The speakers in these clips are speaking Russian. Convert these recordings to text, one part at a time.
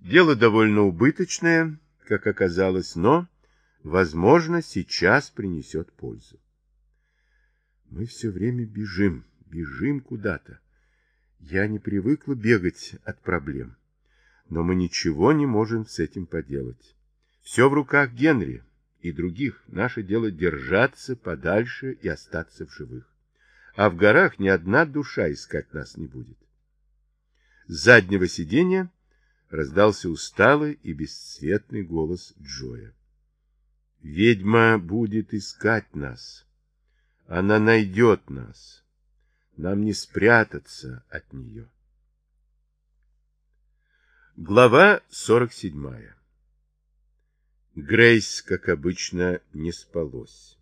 Дело довольно убыточное, как оказалось, но, возможно, сейчас принесет пользу. Мы все время бежим, бежим куда-то. Я не привыкла бегать от проблем, но мы ничего не можем с этим поделать. Все в руках Генри и других. Наше дело держаться подальше и остаться в живых. А в горах ни одна душа искать нас не будет. С заднего сиденья раздался усталый и бесцветный голос Джоя. Ведьма будет искать нас. Она найдет нас. Нам не спрятаться от нее. Глава 47. Грейс, как обычно, не спалось.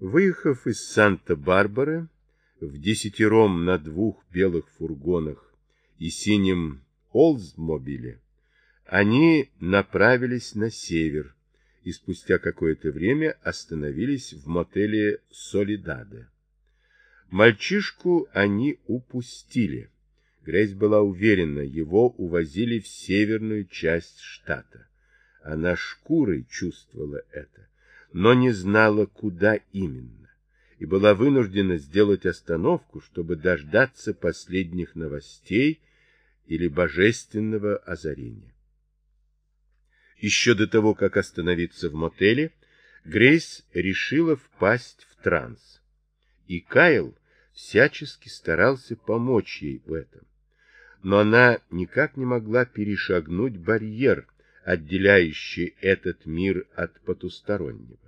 Выехав из Санта-Барбары в десятером на двух белых фургонах и синем Олдсмобиле, они направились на север, и спустя какое-то время остановились в мотеле «Солидаде». Мальчишку они упустили. Грейс была уверена, его увозили в северную часть штата. Она шкурой чувствовала это, но не знала, куда именно, и была вынуждена сделать остановку, чтобы дождаться последних новостей или божественного озарения. Еще до того, как остановиться в мотеле, Грейс решила впасть в транс. И Кайл всячески старался помочь ей в этом. Но она никак не могла перешагнуть барьер, отделяющий этот мир от потустороннего.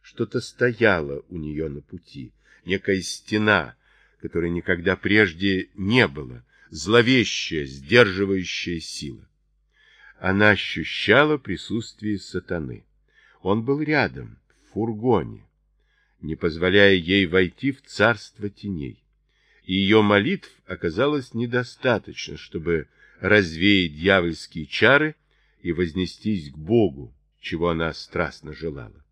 Что-то стояло у нее на пути, некая стена, которой никогда прежде не было, зловещая, сдерживающая сила. Она ощущала присутствие сатаны. Он был рядом, в фургоне, не позволяя ей войти в царство теней. И ее молитв оказалось недостаточно, чтобы развеять дьявольские чары и вознестись к Богу, чего она страстно желала.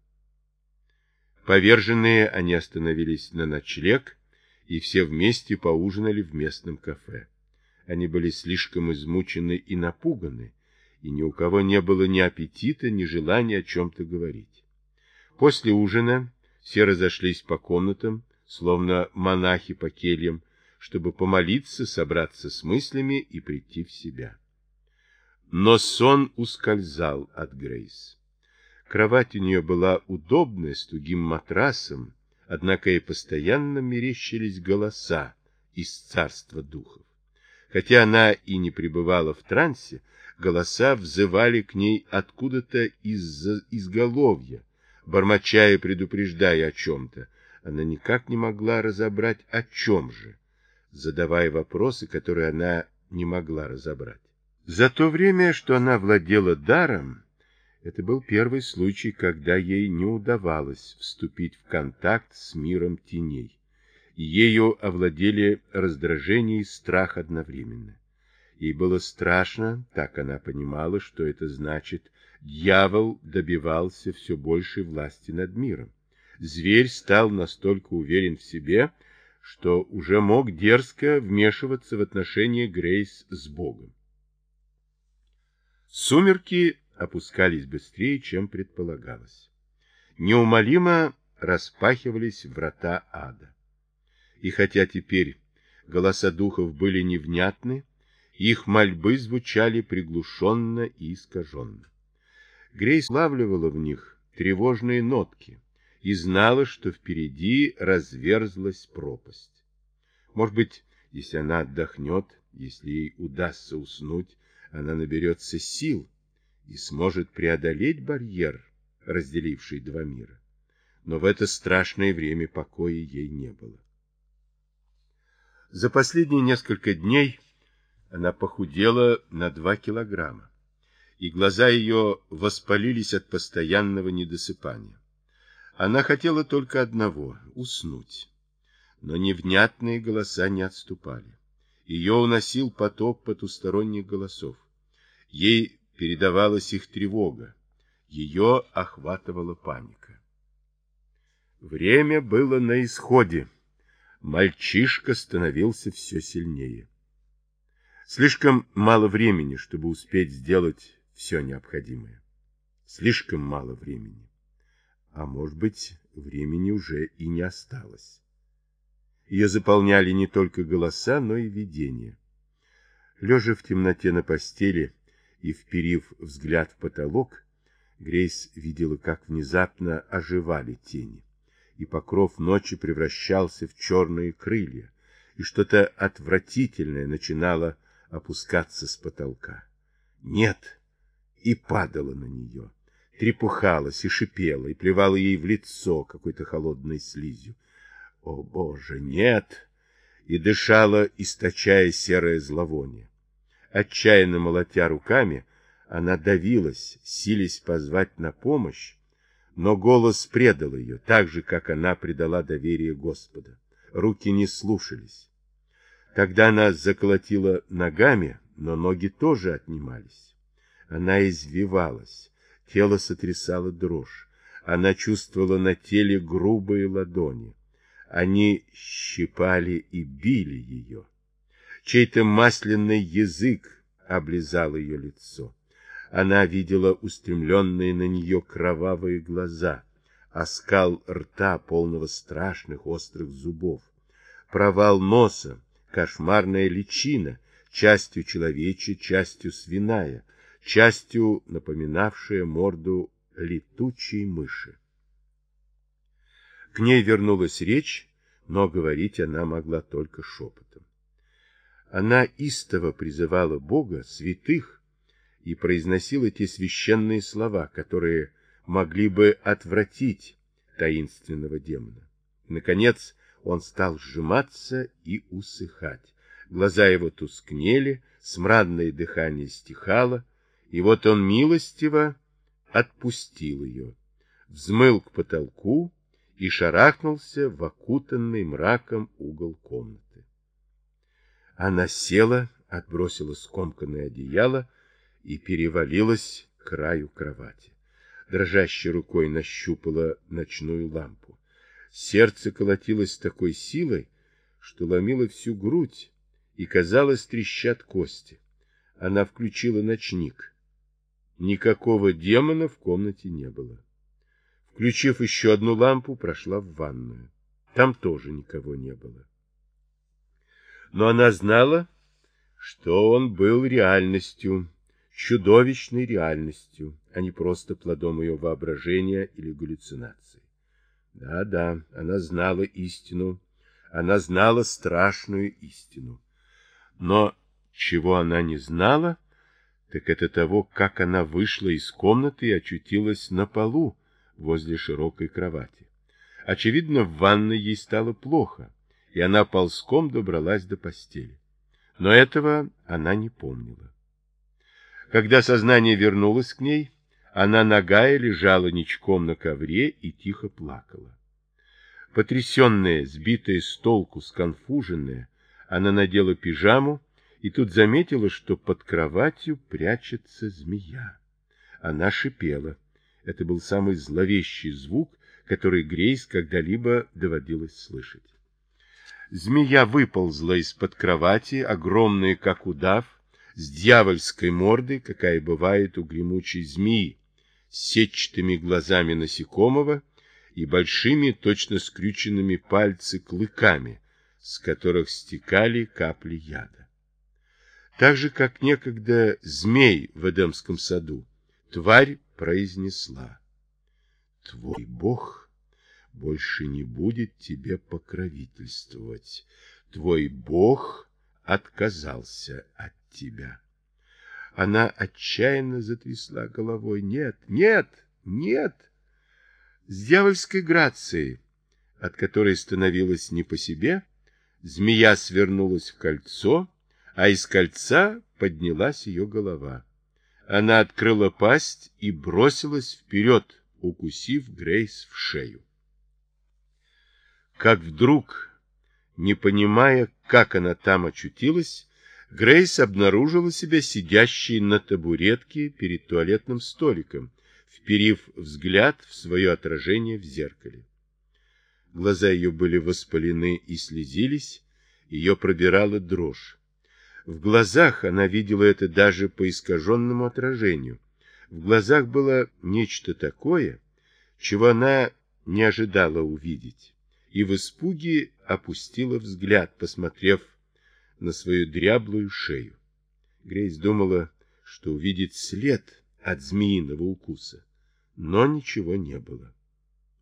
Поверженные они остановились на ночлег, и все вместе поужинали в местном кафе. Они были слишком измучены и напуганы, и ни у кого не было ни аппетита, ни желания о чем-то говорить. После ужина все разошлись по комнатам, словно монахи по кельям, чтобы помолиться, собраться с мыслями и прийти в себя. Но сон ускользал от Грейс. Кровать у нее была удобная, с тугим матрасом, однако и постоянно мерещились голоса из царства духов. Хотя она и не пребывала в трансе, голоса взывали к ней откуда-то из-за изголовья, бормоча и предупреждая о чем-то. Она никак не могла разобрать, о чем же, задавая вопросы, которые она не могла разобрать. За то время, что она владела даром, это был первый случай, когда ей не удавалось вступить в контакт с миром теней. Ею овладели раздражение и страх одновременно. Ей было страшно, так она понимала, что это значит. Дьявол добивался все большей власти над миром. Зверь стал настолько уверен в себе, что уже мог дерзко вмешиваться в отношения Грейс с Богом. Сумерки опускались быстрее, чем предполагалось. Неумолимо распахивались врата ада. И хотя теперь голоса духов были невнятны, их мольбы звучали приглушенно и искаженно. Грейс лавливала в них тревожные нотки и знала, что впереди разверзлась пропасть. Может быть, если она отдохнет, если ей удастся уснуть, она наберется сил и сможет преодолеть барьер, разделивший два мира. Но в это страшное время покоя ей не было. За последние несколько дней она похудела на два килограмма, и глаза ее воспалились от постоянного недосыпания. Она хотела только одного — уснуть. Но невнятные голоса не отступали. Ее уносил поток потусторонних голосов. Ей передавалась их тревога. Ее охватывала паника. Время было на исходе. Мальчишка становился все сильнее. Слишком мало времени, чтобы успеть сделать все необходимое. Слишком мало времени. А может быть, времени уже и не осталось. Ее заполняли не только голоса, но и видения. Лежа в темноте на постели и вперив взгляд в потолок, Грейс видела, как внезапно оживали тени, и покров ночи превращался в черные крылья, и что-то отвратительное начинало опускаться с потолка. Нет! И падало на нее, трепухалась и шипела, и плевала ей в лицо какой-то холодной слизью. О, Боже, нет! И дышала, источая серое зловоние. Отчаянно молотя руками, она давилась, силясь позвать на помощь, но голос предал ее, так же, как она предала доверие Господа. Руки не слушались. Тогда она заколотила ногами, но ноги тоже отнимались. Она извивалась, тело сотрясало дрожь. Она чувствовала на теле грубые ладони. Они щипали и били ее. Чей-то масляный язык облизал ее лицо. Она видела устремленные на нее кровавые глаза, оскал рта, полного страшных острых зубов, провал носа, кошмарная личина, частью человечья, частью свиная, частью напоминавшая морду летучей мыши. К ней вернулась речь, но говорить она могла только шепотом. Она истово призывала Бога, святых, и произносила те священные слова, которые могли бы отвратить таинственного демона. Наконец, он стал сжиматься и усыхать. Глаза его тускнели, смрадное дыхание стихало, и вот он милостиво отпустил ее, взмыл к потолку и шарахнулся в окутанный мраком угол комнаты. Она села, отбросила скомканное одеяло и перевалилась к краю кровати. Дрожащей рукой нащупала ночную лампу. Сердце колотилось такой силой, что ломило всю грудь, и, казалось, трещат кости. Она включила ночник. Никакого демона в комнате не было. Включив еще одну лампу, прошла в ванную. Там тоже никого не было. Но она знала, что он был реальностью, чудовищной реальностью, а не просто плодом ее воображения или галлюцинации. Да-да, она знала истину, она знала страшную истину. Но чего она не знала, так это того, как она вышла из комнаты и очутилась на полу возле широкой кровати. Очевидно, в ванной ей стало плохо, и она ползком добралась до постели. Но этого она не помнила. Когда сознание вернулось к ней, она нагая лежала ничком на ковре и тихо плакала. Потрясенная, сбитая с толку, сконфуженная, она надела пижаму и тут заметила, что под кроватью прячется змея. Она шипела. Это был самый зловещий звук, который Грейс когда-либо доводилось слышать. Змея выползла из-под кровати, огромная, как удав, с дьявольской мордой, какая бывает у гремучей змеи, с сетчатыми глазами насекомого и большими, точно скрюченными пальцы клыками, с которых стекали капли яда. Так же, как некогда змей в Эдемском саду, тварь произнесла. Твой Бог больше не будет тебе покровительствовать. Твой Бог отказался от тебя. Она отчаянно затрясла головой. Нет, нет, нет! С дьявольской грацией, от которой становилась не по себе, змея свернулась в кольцо, а из кольца поднялась ее голова. Она открыла пасть и бросилась вперед, укусив Грейс в шею. Как вдруг, не понимая, как она там очутилась, Грейс обнаружила себя сидящей на табуретке перед туалетным столиком, вперив взгляд в свое отражение в зеркале. Глаза ее были воспалены и слезились, ее пробирала дрожь. В глазах она видела это даже по искаженному отражению. В глазах было нечто такое, чего она не ожидала увидеть, и в испуге опустила взгляд, посмотрев на свою дряблую шею. Грейс думала, что увидит след от змеиного укуса, но ничего не было.